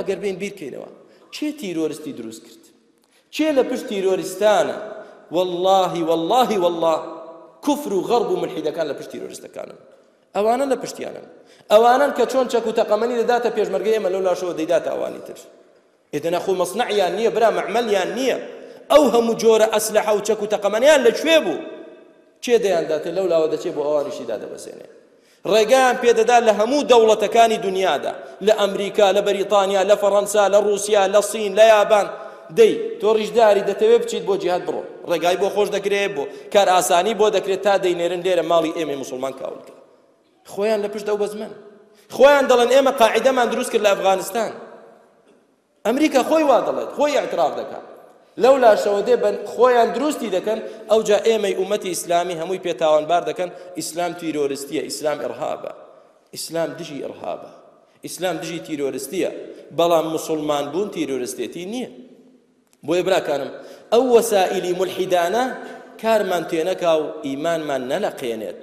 ئەگەر بێین بیرکەینەوە کێ تیرۆرستی دروست کرد کێ لە پشت تیرۆرستانە واللهی واللهی والله کفر و غەرب و ملحیدەکان لە پشت تیرۆرستەکانن ئەوانە لە پشتیانن ئەوانن کە چۆن چەک و تەقەمەنی دەداتە پێشمەرگە ئێمە لەو لاشەوە دەیداتە ئەوانی تر ئێدەنا خۆ مەسنعیان نییە برا مەعمەلیان نییە ئەو هەموو جۆرە ئەسلحە و چەک و تەقەمەنیان لەکوێ بوو کێ دەیانداتێ لەو لاوە دەچێ بۆ ئەوانیشی دادەبەسێنێ ڕێگەیان پێدەدا لە هەموو دەوڵەتەکانی دنیادا، لە ئەمریکا، لە بەریتانیا، لە فەڕەنسا، لە ڕووسیا، لە سین، لە یابان، دەی تۆ ڕیشداری دەتەوێ بچیت بۆ جیهاد بڕۆ، ڕێگای بۆ خۆش دەکرێ، بۆ کارئاسانی بۆ دەکرێ تا دەینێرن لێرە ماڵی ئێمەی موسڵمان کاول کرا. خۆیان لە پشت ئەو بەزمەن. خۆیان دەڵێن ئێمە قاعیدەمان دروست کرد لە ئەفغانستان. ئەمریکا خۆی وا دەڵێت، خۆی ئیعتراف دەکات. لەو لاشەوە دێ بەن خۆیان دروستی دەکەن، ئەوجا ئێمەی ئومەتی ئیسلامی هەمووی پێ تاوانبار دەکەن، ئیسلام تیرۆرستیە، ئیسلام ئیڕهابە. ئیسلام دژی ئیڕهابە. ئیسلام دژی تیرۆرستیە. بەڵام موسوڵمان بوون تیرۆرستێتی نیە. بۆیە براکانم ئەو وەسائیلی مولحیدانە کارمان تێنەکا و ئیمانمان نەلەقێنێت.